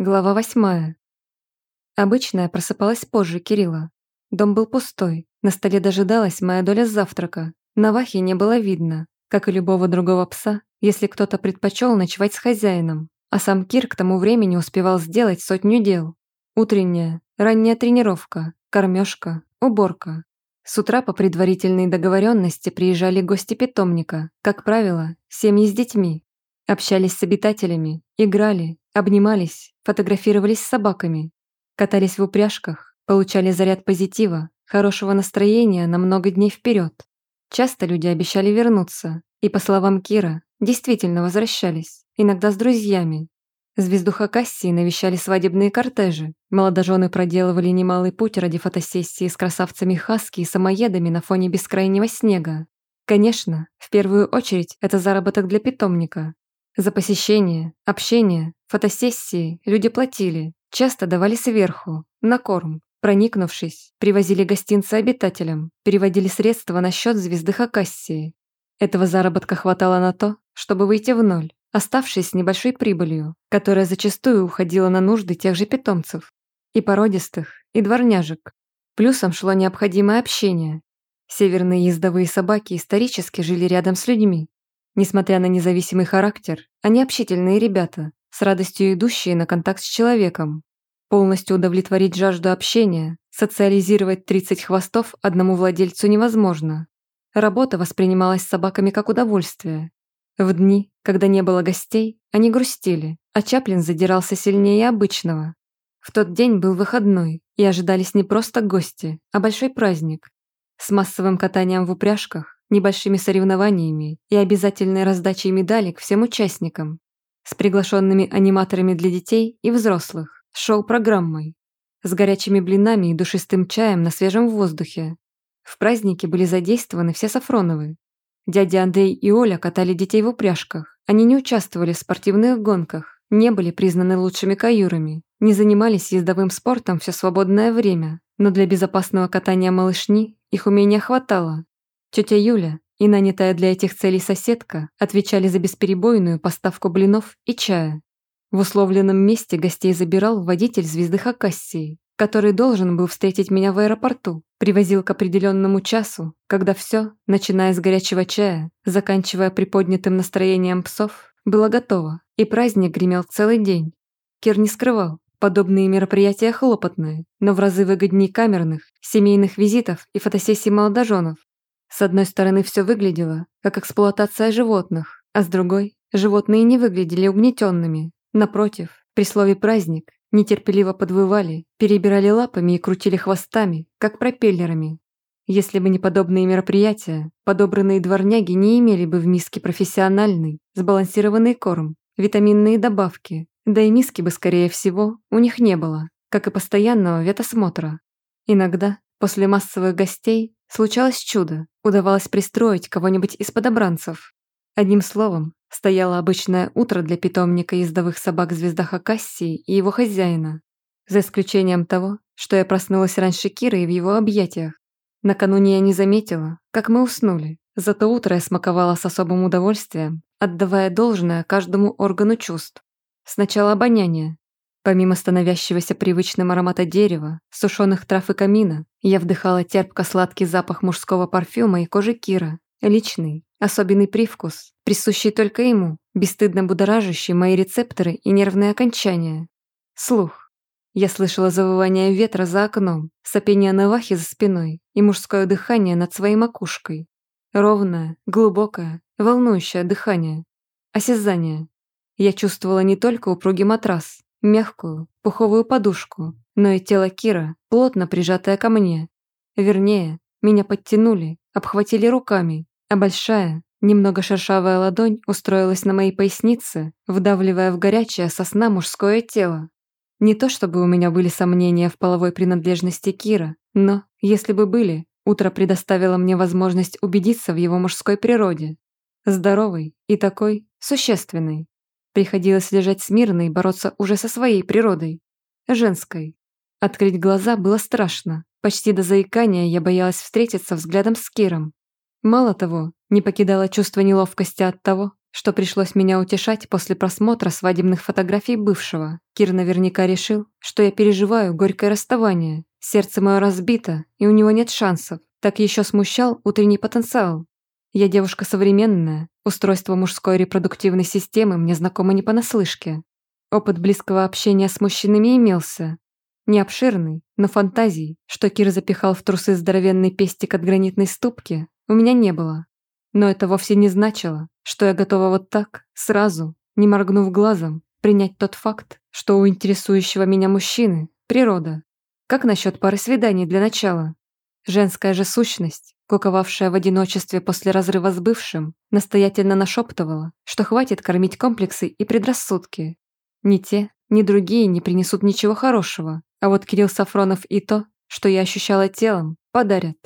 Глава восьмая. Обычно я просыпалась позже Кирилла. Дом был пустой, на столе дожидалась моя доля завтрака. Навахи не было видно, как и любого другого пса, если кто-то предпочел ночевать с хозяином. А сам Кир к тому времени успевал сделать сотню дел. Утренняя, ранняя тренировка, кормежка, уборка. С утра по предварительной договоренности приезжали гости питомника, как правило, семьи с детьми. Общались с обитателями, играли, Обнимались, фотографировались с собаками, катались в упряжках, получали заряд позитива, хорошего настроения на много дней вперед. Часто люди обещали вернуться, и, по словам Кира, действительно возвращались, иногда с друзьями. Звездуха Кассии навещали свадебные кортежи, молодожены проделывали немалый путь ради фотосессии с красавцами Хаски и самоедами на фоне бескрайнего снега. Конечно, в первую очередь это заработок для питомника, за посещение, общение, фотосессии люди платили, часто давали сверху, на корм. Проникнувшись, привозили гостинцы обитателям, переводили средства на счет звезды Хакассии. Этого заработка хватало на то, чтобы выйти в ноль, оставшись с небольшой прибылью, которая зачастую уходила на нужды тех же питомцев, и породистых, и дворняжек. Плюсом шло необходимое общение. Северные ездовые собаки исторически жили рядом с людьми. Несмотря на независимый характер, они общительные ребята, с радостью идущие на контакт с человеком. Полностью удовлетворить жажду общения, социализировать 30 хвостов одному владельцу невозможно. Работа воспринималась собаками как удовольствие. В дни, когда не было гостей, они грустили, а Чаплин задирался сильнее обычного. В тот день был выходной, и ожидались не просто гости, а большой праздник. С массовым катанием в упряжках, небольшими соревнованиями и обязательной раздачей медалек всем участникам, с приглашенными аниматорами для детей и взрослых, шоу-программой, с горячими блинами и душистым чаем на свежем воздухе. В празднике были задействованы все Сафроновы. Дядя Андрей и Оля катали детей в упряжках, они не участвовали в спортивных гонках, не были признаны лучшими каюрами, не занимались ездовым спортом все свободное время, но для безопасного катания малышни их умения хватало, Тетя Юля и нанятая для этих целей соседка отвечали за бесперебойную поставку блинов и чая. В условленном месте гостей забирал водитель звезды Хакассии, который должен был встретить меня в аэропорту, привозил к определенному часу, когда все, начиная с горячего чая, заканчивая приподнятым настроением псов, было готово, и праздник гремел целый день. Кир не скрывал, Подобные мероприятия хлопотные, но в разы выгоднее камерных, семейных визитов и фотосессий молодоженов, с одной стороны, все выглядело, как эксплуатация животных, а с другой, животные не выглядели угнетенными. Напротив, при слове «праздник» нетерпеливо подвывали, перебирали лапами и крутили хвостами, как пропеллерами. Если бы не подобные мероприятия, подобранные дворняги не имели бы в миске профессиональный, сбалансированный корм, витаминные добавки, да и миски бы, скорее всего, у них не было, как и постоянного ветосмотра. Иногда, после массовых гостей, случалось чудо, удавалось пристроить кого-нибудь из подобранцев. Одним словом, стояло обычное утро для питомника ездовых собак звезда Хакассии и его хозяина. За исключением того, что я проснулась раньше Киры и в его объятиях. Накануне я не заметила, как мы уснули. Зато утро я смаковала с особым удовольствием, отдавая должное каждому органу чувств. Сначала обоняние, Помимо становящегося привычным аромата дерева, сушеных трав и камина, я вдыхала терпко-сладкий запах мужского парфюма и кожи Кира, личный, особенный привкус, присущий только ему, бесстыдно будоражащий мои рецепторы и нервные окончания. Слух. Я слышала завывание ветра за окном, сопение навахи за спиной и мужское дыхание над своей макушкой. Ровное, глубокое, волнующее дыхание. Осязание. Я чувствовала не только упругий матрас, мягкую, пуховую подушку, но и тело Кира, плотно прижатое ко мне. Вернее, меня подтянули, обхватили руками, а большая, немного шершавая ладонь устроилась на моей пояснице, вдавливая в горячее сосна мужское тело. Не то чтобы у меня были сомнения в половой принадлежности Кира, но, если бы были, утро предоставило мне возможность убедиться в его мужской природе. Здоровый и такой существенный. Приходилось лежать смирно и бороться уже со своей природой. Женской. Открыть глаза было страшно. Почти до заикания я боялась встретиться взглядом с Киром. Мало того, не покидало чувство неловкости от того, что пришлось меня утешать после просмотра свадебных фотографий бывшего. Кир наверняка решил, что я переживаю горькое расставание, сердце мое разбито, и у него нет шансов. Так еще смущал утренний потенциал, я девушка современная, устройство мужской репродуктивной системы мне знакомо не понаслышке. Опыт близкого общения с мужчинами имелся. Не обширный, но фантазий, что Кир запихал в трусы здоровенный пестик от гранитной ступки, у меня не было. Но это вовсе не значило, что я готова вот так, сразу, не моргнув глазом, принять тот факт, что у интересующего меня мужчины – природа. Как насчет пары свиданий для начала? Женская же сущность куковавшая в одиночестве после разрыва с бывшим, настоятельно нашептывала, что хватит кормить комплексы и предрассудки. Ни те, ни другие не принесут ничего хорошего, а вот Кирилл Сафронов и то, что я ощущала телом, подарят.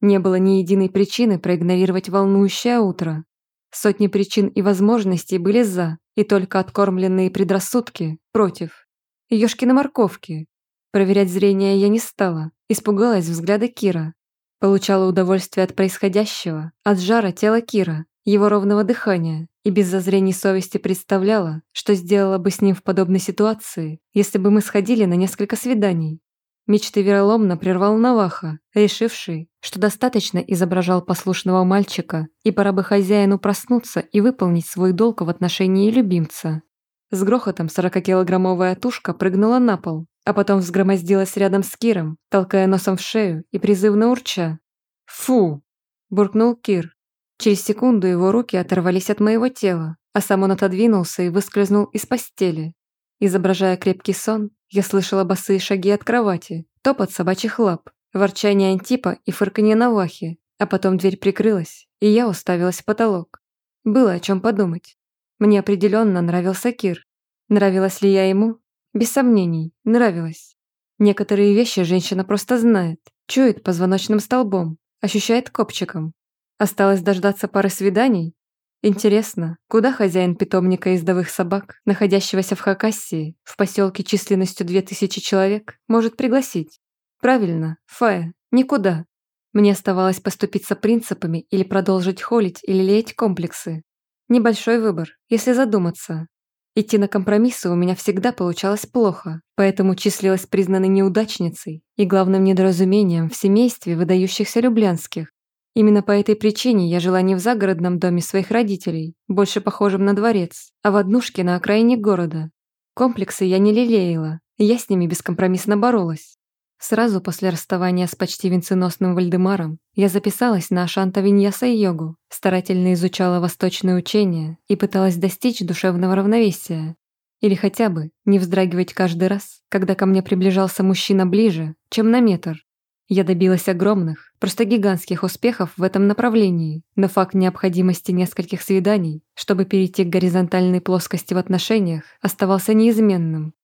Не было ни единой причины проигнорировать волнующее утро. Сотни причин и возможностей были «за», и только откормленные предрассудки «против». Ёшкины морковки. Проверять зрение я не стала, испугалась взгляда Кира, Получала удовольствие от происходящего, от жара тела Кира, его ровного дыхания и без зазрений совести представляла, что сделала бы с ним в подобной ситуации, если бы мы сходили на несколько свиданий. Мечты вероломно прервал Наваха, решивший, что достаточно изображал послушного мальчика, и пора бы хозяину проснуться и выполнить свой долг в отношении любимца. С грохотом сорокакилограммовая тушка прыгнула на пол, а потом взгромоздилась рядом с Киром, толкая носом в шею и призывно урча. «Фу!» – буркнул Кир. Через секунду его руки оторвались от моего тела, а сам он отодвинулся и выскользнул из постели. Изображая крепкий сон, я слышала босые шаги от кровати, топот собачьих лап, ворчание Антипа и фырканье Навахи, а потом дверь прикрылась, и я уставилась в потолок. Было о чем подумать. Мне определенно нравился Кир. Нравилась ли я ему, без сомнений, нравилось. Некоторые вещи женщина просто знает, чует позвоночным столбом, ощущает копчиком. Осталось дождаться пары свиданий. Интересно, куда хозяин питомника издовых собак, находящегося в Хакассии, в поселке численностью 2000 человек, может пригласить? Правильно, Фая, никуда. Мне оставалось поступиться принципами или продолжить холить или леять комплексы. Небольшой выбор, если задуматься, Идти на компромиссы у меня всегда получалось плохо, поэтому числилась признанной неудачницей и главным недоразумением в семействе выдающихся люблянских. Именно по этой причине я жила не в загородном доме своих родителей, больше похожем на дворец, а в однушке на окраине города. Комплексы я не лелеяла, я с ними бескомпромиссно боролась. Сразу после расставания с почти венценосным Вальдемаром я записалась на Ашанта Виньяса и йогу, старательно изучала восточные учения и пыталась достичь душевного равновесия. Или хотя бы не вздрагивать каждый раз, когда ко мне приближался мужчина ближе, чем на метр. Я добилась огромных, просто гигантских успехов в этом направлении, но факт необходимости нескольких свиданий, чтобы перейти к горизонтальной плоскости в отношениях, оставался неизменным.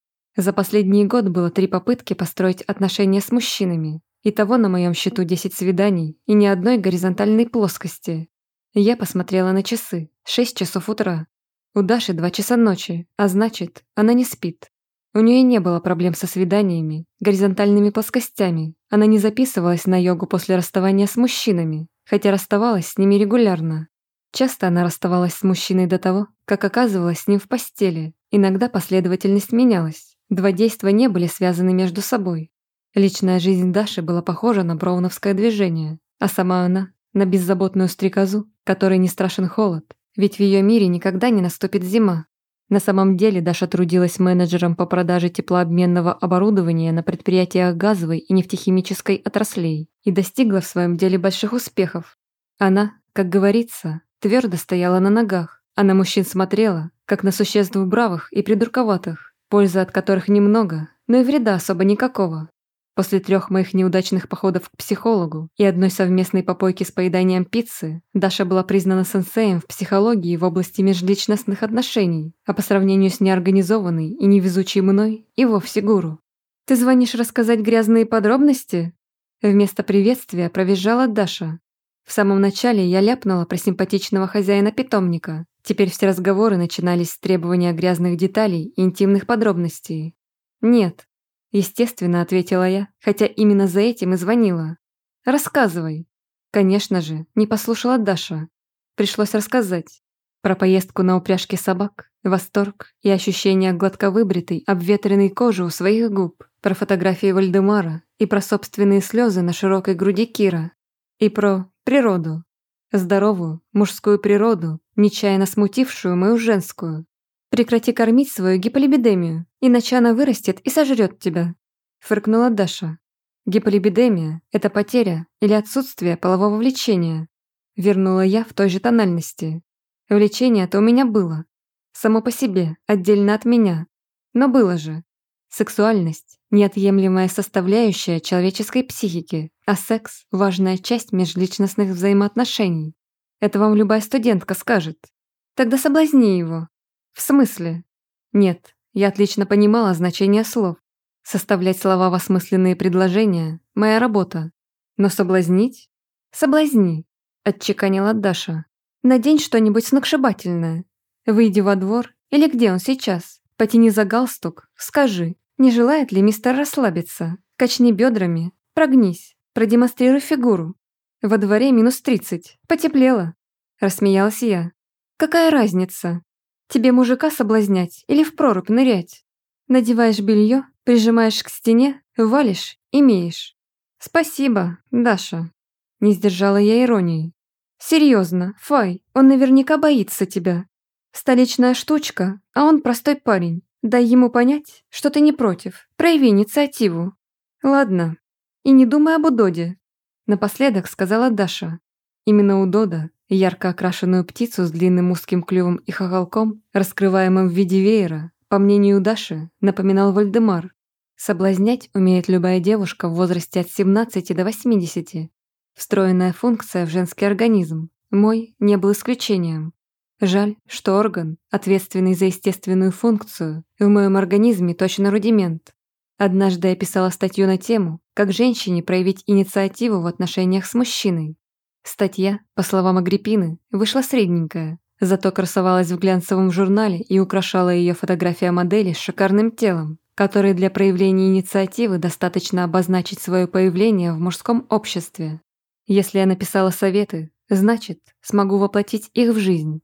За последний год было три попытки построить отношения с мужчинами. Итого на моем счету 10 свиданий и ни одной горизонтальной плоскости. Я посмотрела на часы. 6 часов утра. У Даши 2 часа ночи, а значит, она не спит. У нее не было проблем со свиданиями, горизонтальными плоскостями. Она не записывалась на йогу после расставания с мужчинами, хотя расставалась с ними регулярно. Часто она расставалась с мужчиной до того, как оказывалась с ним в постели. Иногда последовательность менялась. Два действия не были связаны между собой. Личная жизнь Даши была похожа на броуновское движение, а сама она – на беззаботную стрекозу, которой не страшен холод, ведь в ее мире никогда не наступит зима. На самом деле Даша трудилась менеджером по продаже теплообменного оборудования на предприятиях газовой и нефтехимической отраслей и достигла в своем деле больших успехов. Она, как говорится, твердо стояла на ногах, а на мужчин смотрела, как на существ бравых и придурковатых пользы от которых немного, но и вреда особо никакого. После трех моих неудачных походов к психологу и одной совместной попойки с поеданием пиццы, Даша была признана сенсеем в психологии в области межличностных отношений, а по сравнению с неорганизованной и невезучей мной и вовсе гуру. «Ты звонишь рассказать грязные подробности?» Вместо приветствия провизжала Даша. В самом начале я ляпнула про симпатичного хозяина питомника, Теперь все разговоры начинались с требования грязных деталей и интимных подробностей. «Нет», — естественно ответила я, хотя именно за этим и звонила. «Рассказывай». Конечно же, не послушала Даша. Пришлось рассказать. Про поездку на упряжке собак, восторг и ощущение гладковыбритой, обветренной кожи у своих губ, про фотографии Вальдемара и про собственные слезы на широкой груди Кира, и про природу, Здоровую, мужскую природу, нечаянно смутившую мою женскую. Прекрати кормить свою гиполибидемию, иначе она вырастет и сожрет тебя. Фыркнула Даша. Гиполибидемия – это потеря или отсутствие полового влечения. Вернула я в той же тональности. Влечение-то у меня было. Само по себе, отдельно от меня. Но было же. Сексуальность – неотъемлемая составляющая человеческой психики, а секс – важная часть межличностных взаимоотношений. Это вам любая студентка скажет. Тогда соблазни его. В смысле? Нет, я отлично понимала значение слов. Составлять слова в осмысленные предложения – моя работа. Но соблазнить? Соблазни, отчеканила Даша. Надень что-нибудь сногсшибательное. Выйди во двор или где он сейчас. Потяни за галстук, скажи. Не желает ли мистер расслабиться? Качни бедрами, прогнись, продемонстрируй фигуру. Во дворе минус тридцать, потеплело. Рассмеялась я. Какая разница? Тебе мужика соблазнять или в прорубь нырять? Надеваешь белье, прижимаешь к стене, валишь, имеешь. Спасибо, Даша. Не сдержала я иронии. Серьезно, Фай, он наверняка боится тебя. Столичная штучка, а он простой парень. Дай ему понять, что ты не против. Прояви инициативу. Ладно. И не думай об Удоде. Напоследок сказала Даша. Именно Удода, ярко окрашенную птицу с длинным узким клювом и хохолком, раскрываемым в виде веера, по мнению Даши, напоминал Вальдемар. Соблазнять умеет любая девушка в возрасте от 17 до 80. Встроенная функция в женский организм. Мой не был исключением. Жаль, что орган, ответственный за естественную функцию, в моем организме точно рудимент. Однажды я писала статью на тему, как женщине проявить инициативу в отношениях с мужчиной. Статья, по словам Агриппины, вышла средненькая, зато красовалась в глянцевом журнале и украшала ее фотография модели с шикарным телом, которой для проявления инициативы достаточно обозначить свое появление в мужском обществе. Если я написала советы, значит, смогу воплотить их в жизнь.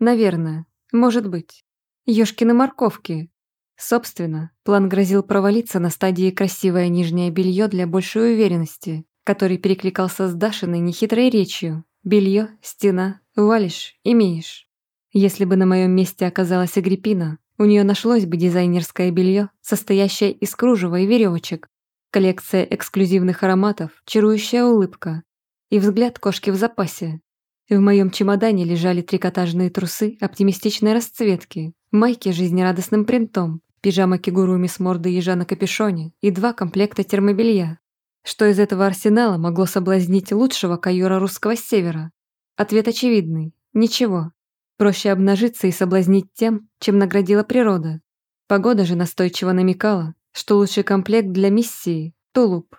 Наверное. Может быть. Ёшкины морковки. Собственно, план грозил провалиться на стадии красивое нижнее белье для большей уверенности, который перекликался с Дашиной нехитрой речью. Белье, стена, валишь, имеешь. Если бы на моем месте оказалась Агриппина, у нее нашлось бы дизайнерское белье, состоящее из кружева и веревочек, коллекция эксклюзивных ароматов, чарующая улыбка и взгляд кошки в запасе, в моем чемодане лежали трикотажные трусы оптимистичной расцветки, майки с жизнерадостным принтом, пижама кигуруми с мордой ежа на капюшоне и два комплекта термобелья. Что из этого арсенала могло соблазнить лучшего каюра русского севера? Ответ очевидный – ничего. Проще обнажиться и соблазнить тем, чем наградила природа. Погода же настойчиво намекала, что лучший комплект для миссии – тулуп.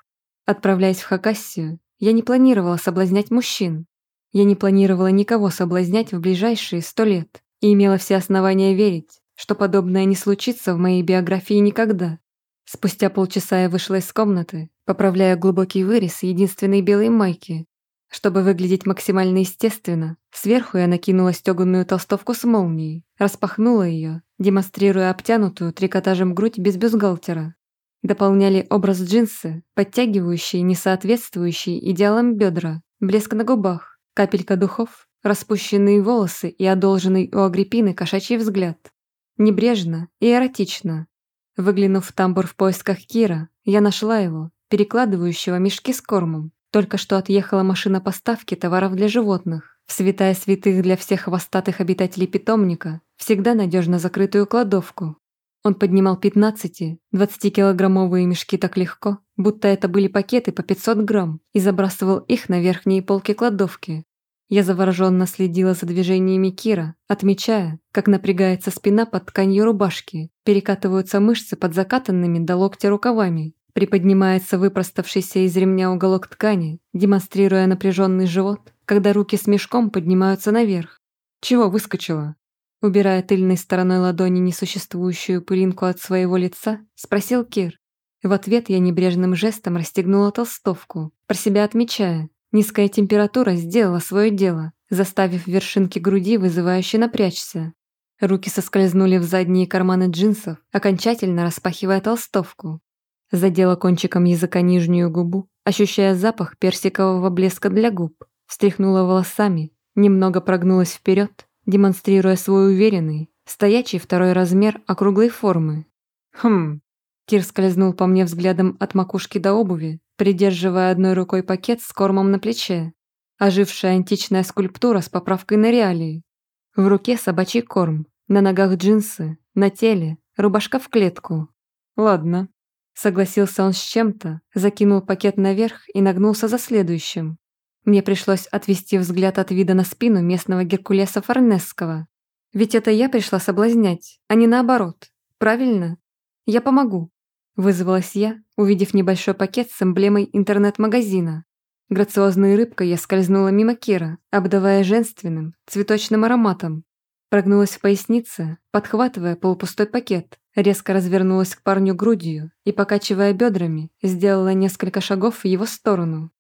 Отправляясь в Хакассию, я не планировала соблазнять мужчин, я не планировала никого соблазнять в ближайшие сто лет и имела все основания верить, что подобное не случится в моей биографии никогда. Спустя полчаса я вышла из комнаты, поправляя глубокий вырез единственной белой майки. Чтобы выглядеть максимально естественно, сверху я накинула стёганную толстовку с молнией, распахнула ее, демонстрируя обтянутую трикотажем грудь без бюстгальтера. Дополняли образ джинсы, подтягивающие, несоответствующие идеалам бедра, блеск на губах, Капелька духов, распущенные волосы и одолженный у Агриппины кошачий взгляд. Небрежно и эротично. Выглянув в тамбур в поисках Кира, я нашла его, перекладывающего мешки с кормом. Только что отъехала машина поставки товаров для животных, в святая святых для всех хвостатых обитателей питомника, всегда надежно закрытую кладовку, он поднимал 15-20-килограммовые мешки так легко, будто это были пакеты по 500 грамм, и забрасывал их на верхние полки кладовки. Я завороженно следила за движениями Кира, отмечая, как напрягается спина под тканью рубашки, перекатываются мышцы под закатанными до локтя рукавами, приподнимается выпроставшийся из ремня уголок ткани, демонстрируя напряженный живот, когда руки с мешком поднимаются наверх. «Чего выскочила?» Убирая тыльной стороной ладони несуществующую пылинку от своего лица, спросил Кир. В ответ я небрежным жестом расстегнула толстовку, про себя отмечая. Низкая температура сделала свое дело, заставив вершинки груди вызывающе напрячься. Руки соскользнули в задние карманы джинсов, окончательно распахивая толстовку. Задела кончиком языка нижнюю губу, ощущая запах персикового блеска для губ. Встряхнула волосами, немного прогнулась вперед демонстрируя свой уверенный, стоячий второй размер округлой формы. «Хм». Кир скользнул по мне взглядом от макушки до обуви, придерживая одной рукой пакет с кормом на плече. Ожившая античная скульптура с поправкой на реалии. В руке собачий корм, на ногах джинсы, на теле, рубашка в клетку. «Ладно». Согласился он с чем-то, закинул пакет наверх и нагнулся за следующим. Мне пришлось отвести взгляд от вида на спину местного Геркулеса Форнесского. Ведь это я пришла соблазнять, а не наоборот. Правильно? Я помогу. Вызвалась я, увидев небольшой пакет с эмблемой интернет-магазина. Грациозной рыбкой я скользнула мимо Кира, обдавая женственным, цветочным ароматом. Прогнулась в пояснице, подхватывая полупустой пакет, резко развернулась к парню грудью и, покачивая бедрами, сделала несколько шагов в его сторону.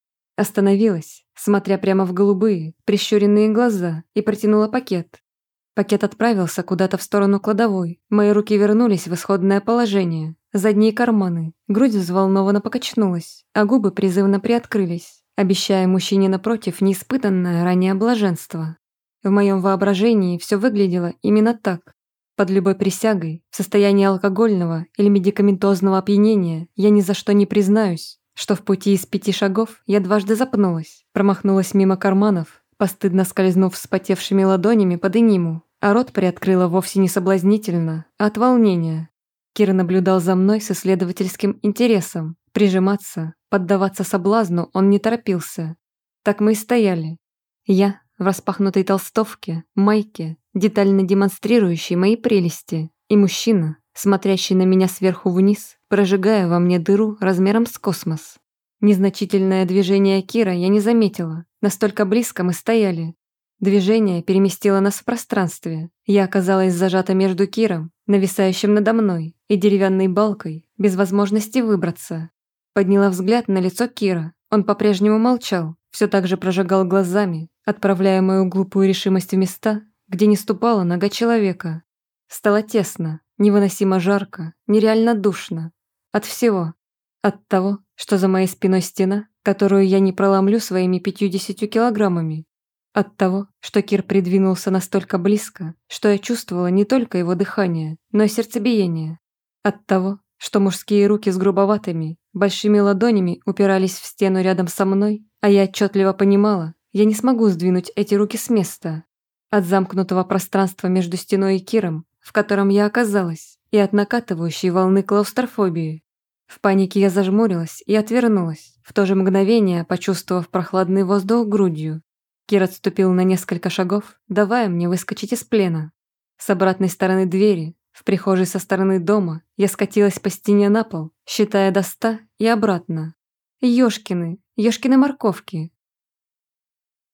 Остановилась, смотря прямо в голубые, прищуренные глаза, и протянула пакет. Пакет отправился куда-то в сторону кладовой. Мои руки вернулись в исходное положение. Задние карманы. Грудь взволнованно покачнулась, а губы призывно приоткрылись, обещая мужчине напротив неиспытанное ранее блаженство. В моем воображении все выглядело именно так. Под любой присягой, в состоянии алкогольного или медикаментозного опьянения, я ни за что не признаюсь, что в пути из пяти шагов я дважды запнулась, промахнулась мимо карманов, постыдно скользнув вспотевшими ладонями под иниму, а рот приоткрыла вовсе не соблазнительно, а от волнения. Кира наблюдал за мной с исследовательским интересом. Прижиматься, поддаваться соблазну он не торопился. Так мы и стояли. Я в распахнутой толстовке, майке, детально демонстрирующей мои прелести, и мужчина, смотрящий на меня сверху вниз, прожигая во мне дыру размером с космос. Незначительное движение Кира я не заметила, настолько близко мы стояли. Движение переместило нас в пространстве. Я оказалась зажата между Киром, нависающим надо мной, и деревянной балкой, без возможности выбраться. Подняла взгляд на лицо Кира. Он по-прежнему молчал, все так же прожигал глазами, отправляя мою глупую решимость в места, где не ступала нога человека. Стало тесно, невыносимо жарко, нереально душно, от всего. От того, что за моей спиной стена, которую я не проломлю своими пятью-десятью килограммами. От того, что Кир придвинулся настолько близко, что я чувствовала не только его дыхание, но и сердцебиение. От того, что мужские руки с грубоватыми, большими ладонями упирались в стену рядом со мной, а я отчетливо понимала, я не смогу сдвинуть эти руки с места. От замкнутого пространства между стеной и Киром, в котором я оказалась и от накатывающей волны клаустрофобии. В панике я зажмурилась и отвернулась, в то же мгновение почувствовав прохладный воздух грудью. Кир отступил на несколько шагов, давая мне выскочить из плена. С обратной стороны двери, в прихожей со стороны дома, я скатилась по стене на пол, считая до ста и обратно. Ёшкины, ёшкины морковки.